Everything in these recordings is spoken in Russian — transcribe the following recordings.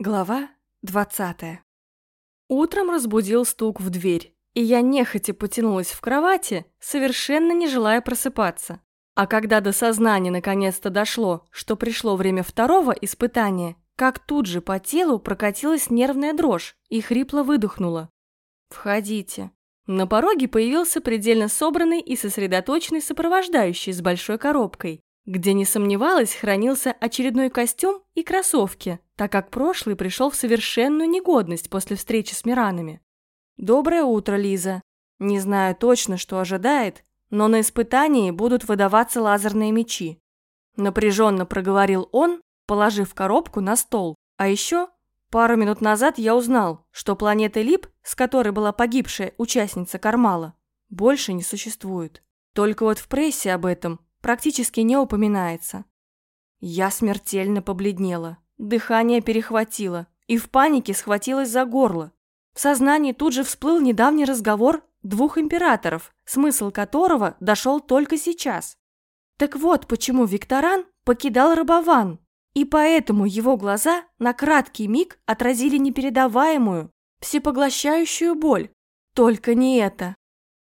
Глава 20 Утром разбудил стук в дверь, и я нехотя потянулась в кровати, совершенно не желая просыпаться. А когда до сознания наконец-то дошло, что пришло время второго испытания, как тут же по телу прокатилась нервная дрожь и хрипло выдохнула. «Входите». На пороге появился предельно собранный и сосредоточенный сопровождающий с большой коробкой, где, не сомневалась, хранился очередной костюм и кроссовки, так как прошлый пришел в совершенную негодность после встречи с Миранами. «Доброе утро, Лиза. Не знаю точно, что ожидает, но на испытании будут выдаваться лазерные мечи». Напряженно проговорил он, положив коробку на стол. А еще пару минут назад я узнал, что планеты Лип, с которой была погибшая участница Кармала, больше не существует. Только вот в прессе об этом практически не упоминается. Я смертельно побледнела, дыхание перехватило и в панике схватилась за горло. В сознании тут же всплыл недавний разговор двух императоров, смысл которого дошел только сейчас. Так вот, почему Викторан покидал Рабован, и поэтому его глаза на краткий миг отразили непередаваемую, всепоглощающую боль. Только не это.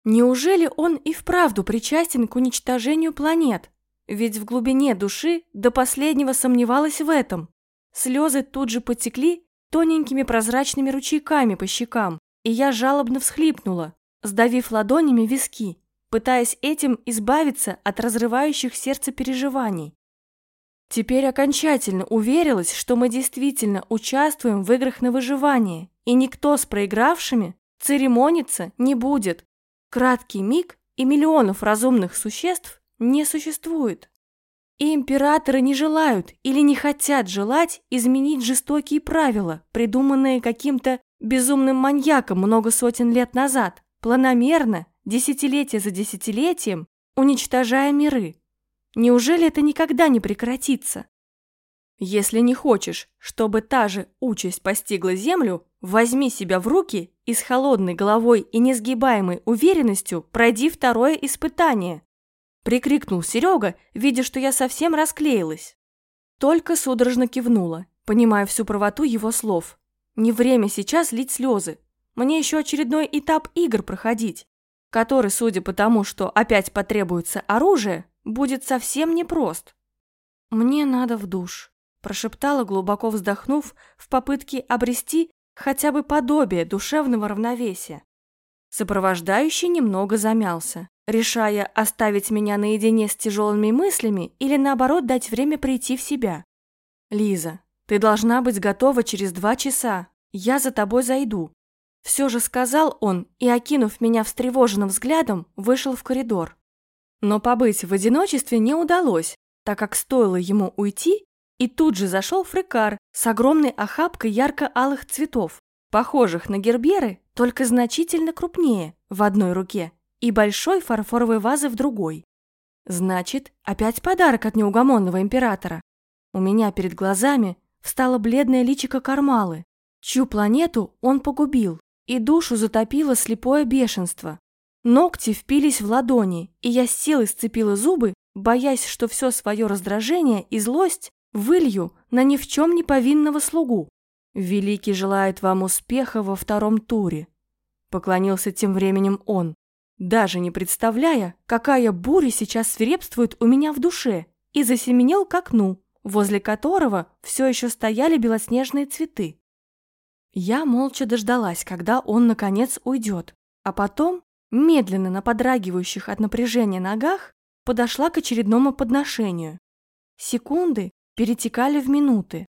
Неужели он и вправду причастен к уничтожению планет? Ведь в глубине души до последнего сомневалась в этом. Слезы тут же потекли тоненькими прозрачными ручейками по щекам, и я жалобно всхлипнула, сдавив ладонями виски, пытаясь этим избавиться от разрывающих сердце переживаний. Теперь окончательно уверилась, что мы действительно участвуем в играх на выживание, и никто с проигравшими церемониться не будет. Краткий миг и миллионов разумных существ не существует. И императоры не желают или не хотят желать изменить жестокие правила, придуманные каким-то безумным маньяком много сотен лет назад, планомерно, десятилетие за десятилетием, уничтожая миры. Неужели это никогда не прекратится? Если не хочешь, чтобы та же участь постигла Землю, возьми себя в руки и с холодной головой и несгибаемой уверенностью пройди второе испытание. Прикрикнул Серега, видя, что я совсем расклеилась. Только судорожно кивнула, понимая всю правоту его слов. Не время сейчас лить слезы. Мне еще очередной этап игр проходить, который, судя по тому, что опять потребуется оружие, будет совсем непрост. Мне надо в душ прошептала, глубоко вздохнув, в попытке обрести хотя бы подобие душевного равновесия. Сопровождающий немного замялся, решая оставить меня наедине с тяжелыми мыслями или наоборот дать время прийти в себя. «Лиза, ты должна быть готова через два часа. Я за тобой зайду». Все же сказал он и, окинув меня встревоженным взглядом, вышел в коридор. Но побыть в одиночестве не удалось, так как стоило ему уйти, и тут же зашел фрикар с огромной охапкой ярко-алых цветов, похожих на герберы, только значительно крупнее в одной руке и большой фарфоровой вазы в другой. Значит, опять подарок от неугомонного императора. У меня перед глазами встало бледное личико Кармалы, чью планету он погубил, и душу затопило слепое бешенство. Ногти впились в ладони, и я с силой сцепила зубы, боясь, что все свое раздражение и злость вылью на ни в чем не повинного слугу. Великий желает вам успеха во втором туре. Поклонился тем временем он, даже не представляя, какая буря сейчас свирепствует у меня в душе, и засеменил к окну, возле которого все еще стояли белоснежные цветы. Я молча дождалась, когда он наконец уйдет, а потом, медленно на подрагивающих от напряжения ногах, подошла к очередному подношению. Секунды, перетекали в минуты.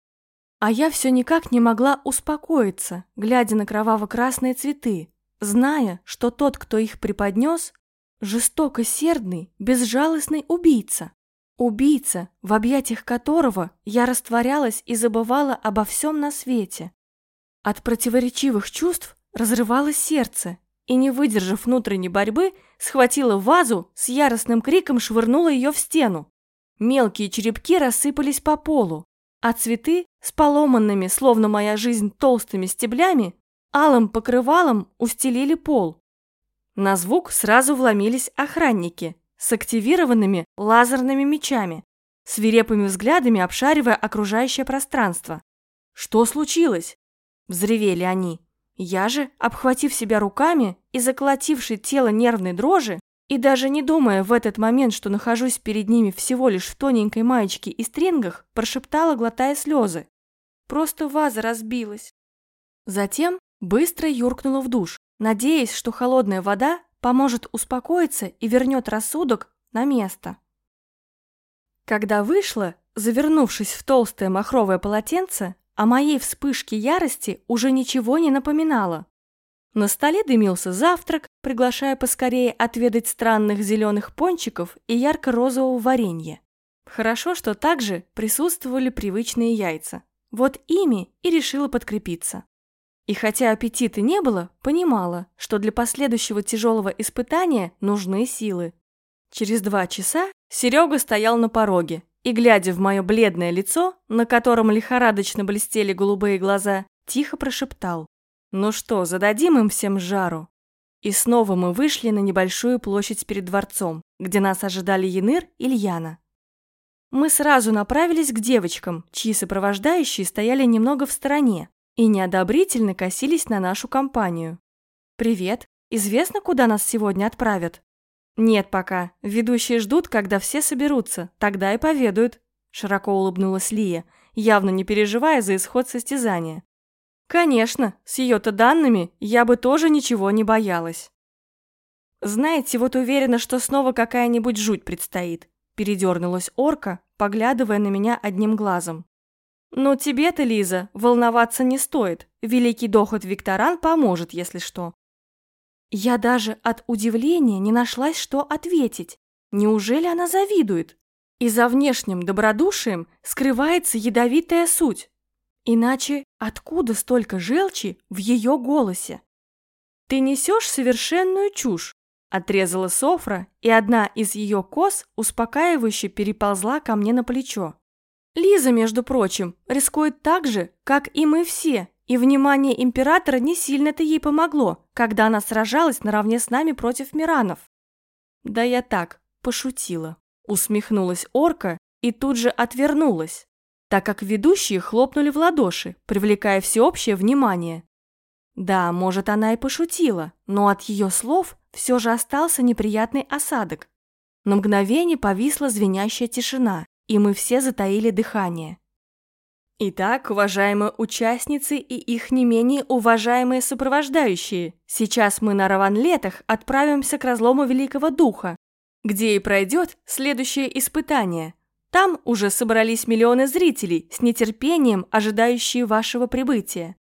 А я все никак не могла успокоиться, глядя на кроваво-красные цветы, зная, что тот, кто их преподнес, жестоко сердный, безжалостный убийца. Убийца, в объятиях которого я растворялась и забывала обо всем на свете. От противоречивых чувств разрывалось сердце, и, не выдержав внутренней борьбы, схватила вазу, с яростным криком швырнула ее в стену. Мелкие черепки рассыпались по полу, а цветы с поломанными, словно моя жизнь, толстыми стеблями, алым покрывалом устелили пол. На звук сразу вломились охранники с активированными лазерными мечами, свирепыми взглядами обшаривая окружающее пространство. Что случилось?» – взревели они. Я же, обхватив себя руками и заколотивший тело нервной дрожи, и даже не думая в этот момент, что нахожусь перед ними всего лишь в тоненькой маечке и стрингах, прошептала, глотая слезы. Просто ваза разбилась. Затем быстро юркнула в душ, надеясь, что холодная вода поможет успокоиться и вернет рассудок на место. Когда вышла, завернувшись в толстое махровое полотенце, о моей вспышке ярости уже ничего не напоминало. На столе дымился завтрак, приглашая поскорее отведать странных зеленых пончиков и ярко-розового варенья. Хорошо, что также присутствовали привычные яйца. Вот ими и решила подкрепиться. И хотя аппетита не было, понимала, что для последующего тяжелого испытания нужны силы. Через два часа Серега стоял на пороге и, глядя в мое бледное лицо, на котором лихорадочно блестели голубые глаза, тихо прошептал. «Ну что, зададим им всем жару?» И снова мы вышли на небольшую площадь перед дворцом, где нас ожидали Яныр и Льяна. Мы сразу направились к девочкам, чьи сопровождающие стояли немного в стороне и неодобрительно косились на нашу компанию. «Привет. Известно, куда нас сегодня отправят?» «Нет пока. Ведущие ждут, когда все соберутся. Тогда и поведают», – широко улыбнулась Лия, явно не переживая за исход состязания. «Конечно, с ее-то данными я бы тоже ничего не боялась». «Знаете, вот уверена, что снова какая-нибудь жуть предстоит», – передернулась орка, поглядывая на меня одним глазом. «Но тебе-то, Лиза, волноваться не стоит. Великий дохот Викторан поможет, если что. Я даже от удивления не нашлась, что ответить. Неужели она завидует? И за внешним добродушием скрывается ядовитая суть. Иначе откуда столько желчи в ее голосе? «Ты несешь совершенную чушь», – отрезала Софра, и одна из ее кос успокаивающе переползла ко мне на плечо. Лиза, между прочим, рискует так же, как и мы все, и внимание императора не сильно-то ей помогло, когда она сражалась наравне с нами против Миранов. Да я так, пошутила. Усмехнулась орка и тут же отвернулась, так как ведущие хлопнули в ладоши, привлекая всеобщее внимание. Да, может, она и пошутила, но от ее слов все же остался неприятный осадок. На мгновение повисла звенящая тишина, и мы все затаили дыхание. Итак, уважаемые участницы и их не менее уважаемые сопровождающие, сейчас мы на Раванлетах отправимся к разлому Великого Духа, где и пройдет следующее испытание. Там уже собрались миллионы зрителей, с нетерпением ожидающие вашего прибытия.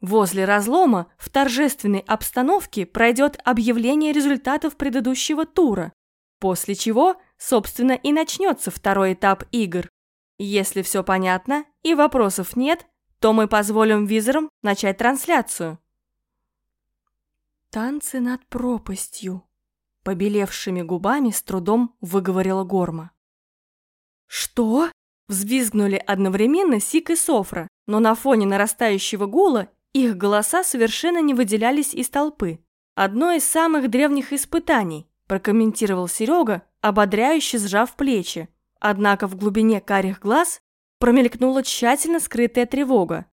Возле разлома в торжественной обстановке пройдет объявление результатов предыдущего тура, после чего, собственно, и начнется второй этап игр. Если все понятно и вопросов нет, то мы позволим визорам начать трансляцию. «Танцы над пропастью», — побелевшими губами с трудом выговорила Горма. «Что?» — взвизгнули одновременно Сик и Софра, но на фоне нарастающего гула их голоса совершенно не выделялись из толпы. «Одно из самых древних испытаний», – прокомментировал Серега, ободряюще сжав плечи, Однако в глубине карих глаз промелькнула тщательно скрытая тревога.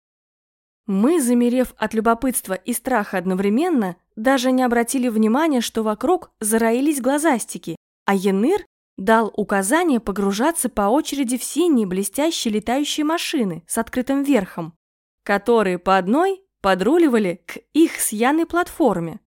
Мы, замерев от любопытства и страха одновременно, даже не обратили внимания, что вокруг зароились глазастики, а Яныр дал указание погружаться по очереди в синие блестящие летающие машины с открытым верхом, которые по одной подруливали к их с Яной платформе.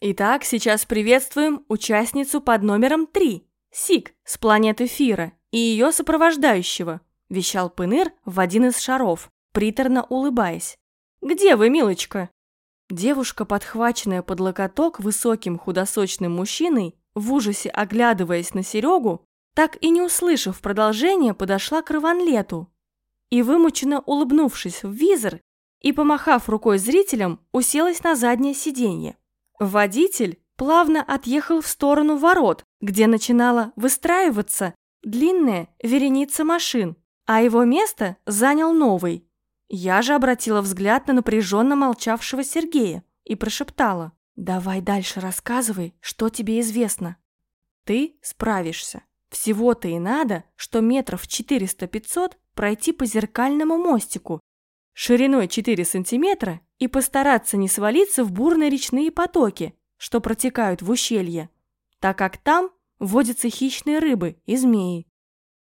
Итак, сейчас приветствуем участницу под номером 3, Сик с планеты Фира и ее сопровождающего», – вещал Пыныр в один из шаров, приторно улыбаясь. «Где вы, милочка?» Девушка, подхваченная под локоток высоким худосочным мужчиной, в ужасе оглядываясь на Серегу, так и не услышав продолжения, подошла к Раванлету и, вымученно улыбнувшись в визор и помахав рукой зрителям, уселась на заднее сиденье. Водитель плавно отъехал в сторону ворот, где начинала выстраиваться длинная вереница машин, а его место занял новый. Я же обратила взгляд на напряженно молчавшего Сергея и прошептала. «Давай дальше рассказывай, что тебе известно». «Ты справишься. Всего-то и надо, что метров 400-500 пройти по зеркальному мостику шириной 4 сантиметра и постараться не свалиться в бурные речные потоки, что протекают в ущелье, так как там водятся хищные рыбы и змеи.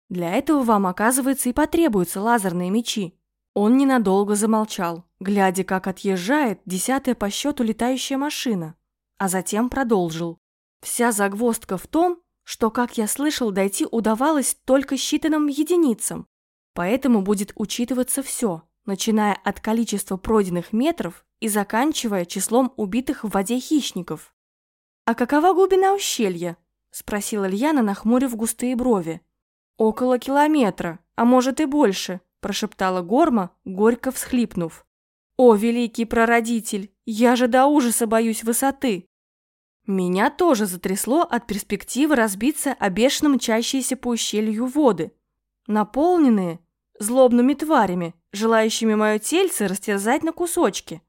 Для этого вам, оказывается, и потребуются лазерные мечи. Он ненадолго замолчал, глядя, как отъезжает десятая по счету летающая машина, а затем продолжил. Вся загвоздка в том, что, как я слышал, дойти удавалось только считанным единицам, поэтому будет учитываться все, начиная от количества пройденных метров и заканчивая числом убитых в воде хищников. «А какова глубина ущелья?» – спросила Ильяна, нахмурив густые брови. «Около километра, а может и больше», – прошептала Горма, горько всхлипнув. «О, великий прародитель, я же до ужаса боюсь высоты!» Меня тоже затрясло от перспективы разбиться о бешено мчащиеся по ущелью воды, наполненные злобными тварями, желающими мое тельце растерзать на кусочки.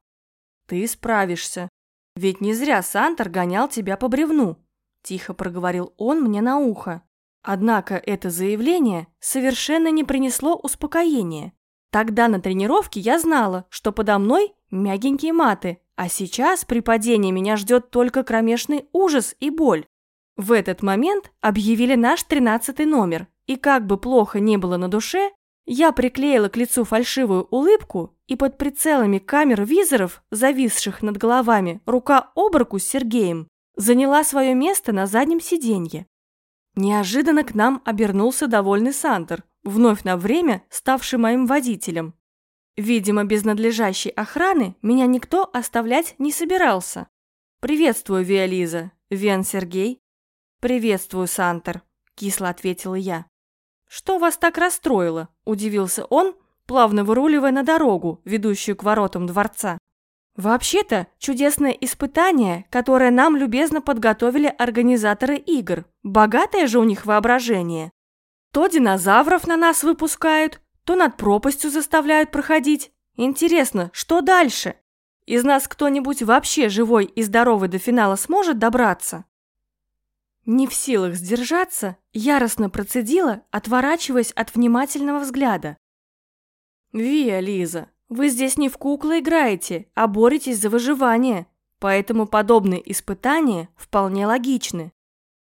Ты справишься, ведь не зря Сантор гонял тебя по бревну, тихо проговорил он мне на ухо. Однако это заявление совершенно не принесло успокоения. Тогда на тренировке я знала, что подо мной мягенькие маты, а сейчас при падении меня ждет только кромешный ужас и боль. В этот момент объявили наш тринадцатый номер, и как бы плохо ни было на душе, я приклеила к лицу фальшивую улыбку и под прицелами камер визоров, зависших над головами, рука об руку с Сергеем, заняла свое место на заднем сиденье. Неожиданно к нам обернулся довольный Сандер, вновь на время ставший моим водителем. Видимо, без надлежащей охраны меня никто оставлять не собирался. «Приветствую, Виолиза. Вен Сергей». «Приветствую, Сантер», – кисло ответила я. «Что вас так расстроило?» – удивился он, плавно выруливая на дорогу, ведущую к воротам дворца. «Вообще-то, чудесное испытание, которое нам любезно подготовили организаторы игр. Богатое же у них воображение. То динозавров на нас выпускают, то над пропастью заставляют проходить. Интересно, что дальше? Из нас кто-нибудь вообще живой и здоровый до финала сможет добраться? Не в силах сдержаться, яростно процедила, отворачиваясь от внимательного взгляда. «Вия, Лиза, вы здесь не в куклы играете, а боретесь за выживание, поэтому подобные испытания вполне логичны».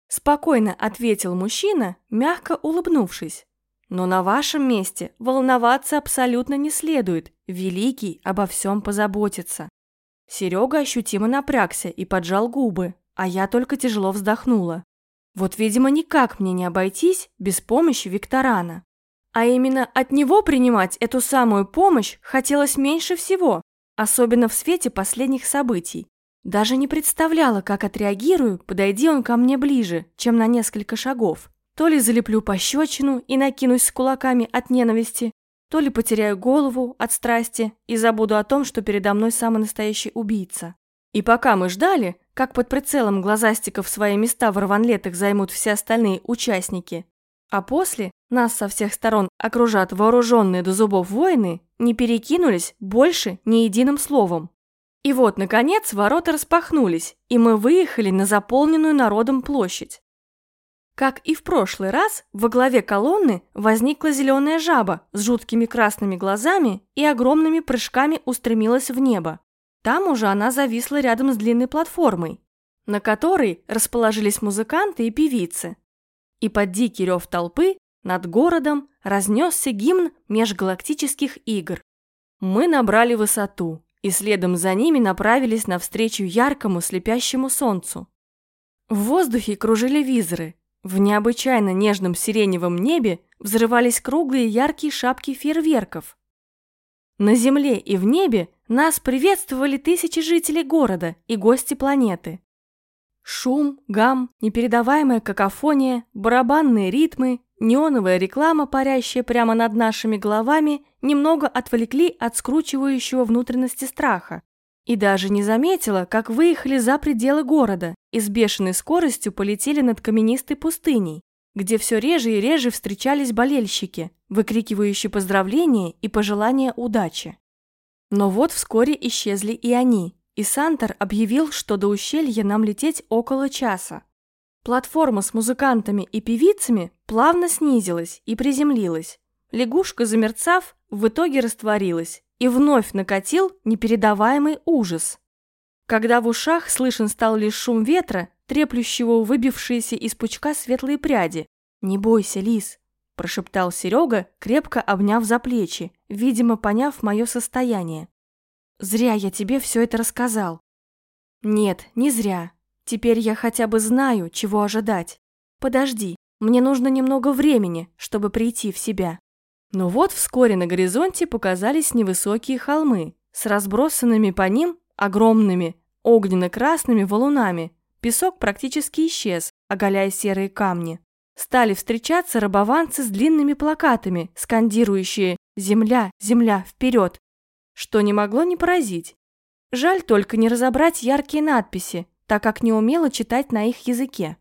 Спокойно ответил мужчина, мягко улыбнувшись. Но на вашем месте волноваться абсолютно не следует, Великий обо всем позаботится. Серега ощутимо напрягся и поджал губы, а я только тяжело вздохнула. Вот, видимо, никак мне не обойтись без помощи Викторана. А именно от него принимать эту самую помощь хотелось меньше всего, особенно в свете последних событий. Даже не представляла, как отреагирую, подойди он ко мне ближе, чем на несколько шагов. То ли залеплю пощечину и накинусь с кулаками от ненависти, то ли потеряю голову от страсти и забуду о том, что передо мной самый настоящий убийца. И пока мы ждали, как под прицелом глазастиков свои места в рванлетах займут все остальные участники, а после нас со всех сторон окружат вооруженные до зубов воины, не перекинулись больше ни единым словом. И вот, наконец, ворота распахнулись, и мы выехали на заполненную народом площадь. Как и в прошлый раз, во главе колонны возникла зеленая жаба с жуткими красными глазами и огромными прыжками устремилась в небо. Там уже она зависла рядом с длинной платформой, на которой расположились музыканты и певицы. И под дикий рев толпы над городом разнесся гимн межгалактических игр. Мы набрали высоту и следом за ними направились навстречу яркому слепящему солнцу. В воздухе кружили визоры, в необычайно нежном сиреневом небе взрывались круглые яркие шапки фейерверков. На земле и в небе нас приветствовали тысячи жителей города и гости планеты. Шум, гам, непередаваемая какофония, барабанные ритмы, неоновая реклама, парящая прямо над нашими головами, немного отвлекли от скручивающего внутренности страха. И даже не заметила, как выехали за пределы города и с бешеной скоростью полетели над каменистой пустыней, где все реже и реже встречались болельщики, выкрикивающие поздравления и пожелания удачи. Но вот вскоре исчезли и они, и Сантор объявил, что до ущелья нам лететь около часа. Платформа с музыкантами и певицами плавно снизилась и приземлилась. Лягушка, замерцав, в итоге растворилась, и вновь накатил непередаваемый ужас. Когда в ушах слышен стал лишь шум ветра, треплющего выбившиеся из пучка светлые пряди. «Не бойся, лис», – прошептал Серега, крепко обняв за плечи, видимо, поняв мое состояние. «Зря я тебе все это рассказал». «Нет, не зря. Теперь я хотя бы знаю, чего ожидать. Подожди, мне нужно немного времени, чтобы прийти в себя». Но вот вскоре на горизонте показались невысокие холмы с разбросанными по ним огромными огненно-красными валунами. Песок практически исчез, оголяя серые камни. Стали встречаться рабованцы с длинными плакатами, скандирующие «Земля, земля, вперед!», что не могло не поразить. Жаль только не разобрать яркие надписи, так как не умела читать на их языке.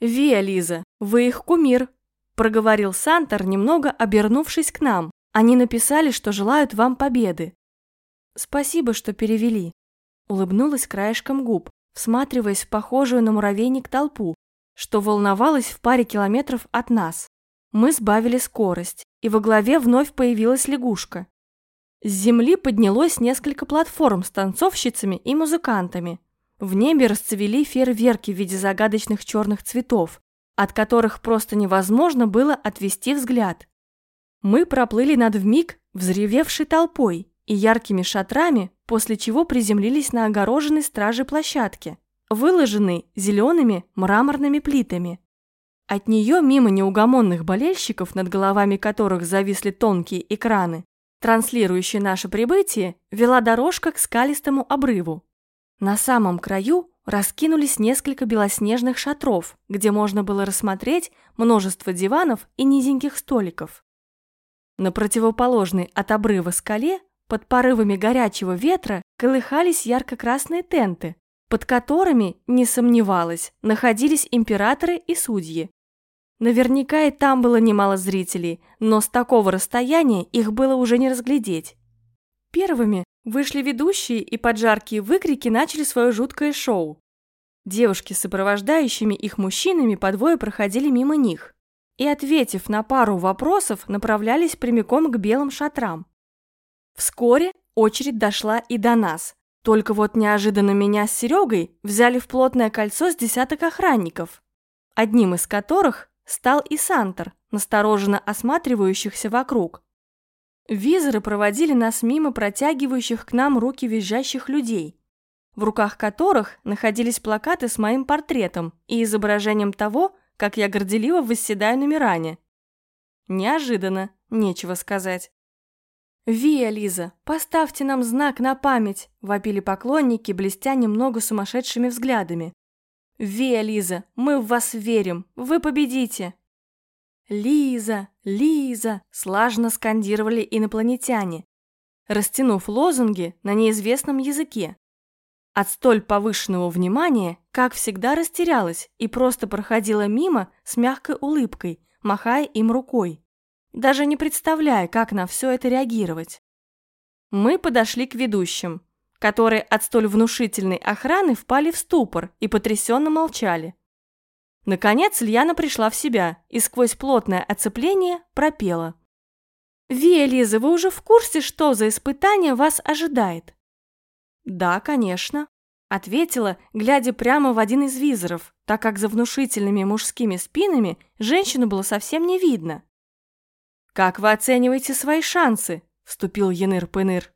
«Виа, Лиза, вы их кумир», – проговорил Сантор, немного обернувшись к нам. «Они написали, что желают вам победы». «Спасибо, что перевели», – улыбнулась краешком губ, всматриваясь в похожую на муравейник толпу, что волновалась в паре километров от нас. Мы сбавили скорость, и во главе вновь появилась лягушка. С земли поднялось несколько платформ с танцовщицами и музыкантами. В небе расцвели фейерверки в виде загадочных черных цветов, от которых просто невозможно было отвести взгляд. Мы проплыли над вмиг взревевшей толпой и яркими шатрами, после чего приземлились на огороженной стражей площадке, выложенной зелеными мраморными плитами. От нее мимо неугомонных болельщиков, над головами которых зависли тонкие экраны, транслирующие наше прибытие, вела дорожка к скалистому обрыву, на самом краю раскинулись несколько белоснежных шатров, где можно было рассмотреть множество диванов и низеньких столиков. На противоположной от обрыва скале под порывами горячего ветра колыхались ярко-красные тенты, под которыми, не сомневалась, находились императоры и судьи. Наверняка и там было немало зрителей, но с такого расстояния их было уже не разглядеть. Первыми Вышли ведущие и под жаркие выкрики начали свое жуткое шоу. Девушки с сопровождающими их мужчинами по двое проходили мимо них и, ответив на пару вопросов, направлялись прямиком к белым шатрам. Вскоре очередь дошла и до нас. Только вот неожиданно меня с Серегой взяли в плотное кольцо с десяток охранников, одним из которых стал и Сантор, настороженно осматривающихся вокруг. Визоры проводили нас мимо протягивающих к нам руки визжащих людей, в руках которых находились плакаты с моим портретом и изображением того, как я горделиво восседаю на Миране. Неожиданно, нечего сказать. «Виа, Лиза, поставьте нам знак на память!» – вопили поклонники, блестя немного сумасшедшими взглядами. «Виа, Лиза, мы в вас верим! Вы победите!» «Лиза! Лиза!» – слажно скандировали инопланетяне, растянув лозунги на неизвестном языке. От столь повышенного внимания, как всегда, растерялась и просто проходила мимо с мягкой улыбкой, махая им рукой, даже не представляя, как на все это реагировать. Мы подошли к ведущим, которые от столь внушительной охраны впали в ступор и потрясенно молчали. Наконец Льяна пришла в себя и сквозь плотное оцепление пропела. «Вия, Лиза, вы уже в курсе, что за испытание вас ожидает?» «Да, конечно», – ответила, глядя прямо в один из визоров, так как за внушительными мужскими спинами женщину было совсем не видно. «Как вы оцениваете свои шансы?» – вступил Яныр-Пыныр.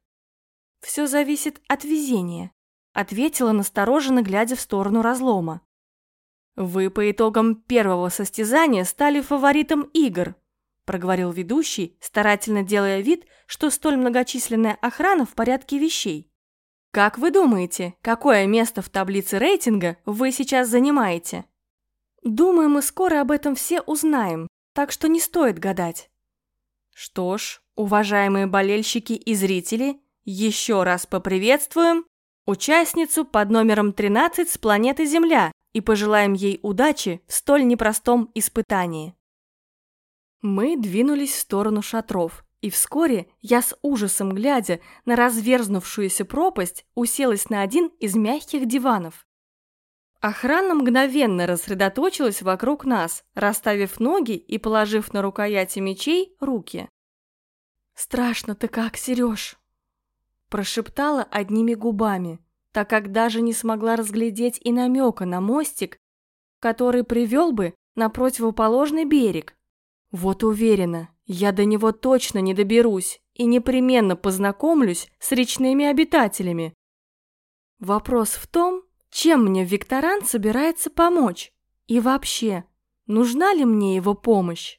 «Все зависит от везения», – ответила настороженно, глядя в сторону разлома. «Вы по итогам первого состязания стали фаворитом игр», проговорил ведущий, старательно делая вид, что столь многочисленная охрана в порядке вещей. «Как вы думаете, какое место в таблице рейтинга вы сейчас занимаете?» «Думаю, мы скоро об этом все узнаем, так что не стоит гадать». Что ж, уважаемые болельщики и зрители, еще раз поприветствуем участницу под номером 13 с планеты Земля, и пожелаем ей удачи в столь непростом испытании. Мы двинулись в сторону шатров, и вскоре я с ужасом глядя на разверзнувшуюся пропасть уселась на один из мягких диванов. Охрана мгновенно рассредоточилась вокруг нас, расставив ноги и положив на рукояти мечей руки. «Страшно-то как, Сереж?» Прошептала одними губами, так как даже не смогла разглядеть и намека на мостик, который привел бы на противоположный берег. Вот уверена, я до него точно не доберусь и непременно познакомлюсь с речными обитателями. Вопрос в том, чем мне Викторан собирается помочь и вообще, нужна ли мне его помощь.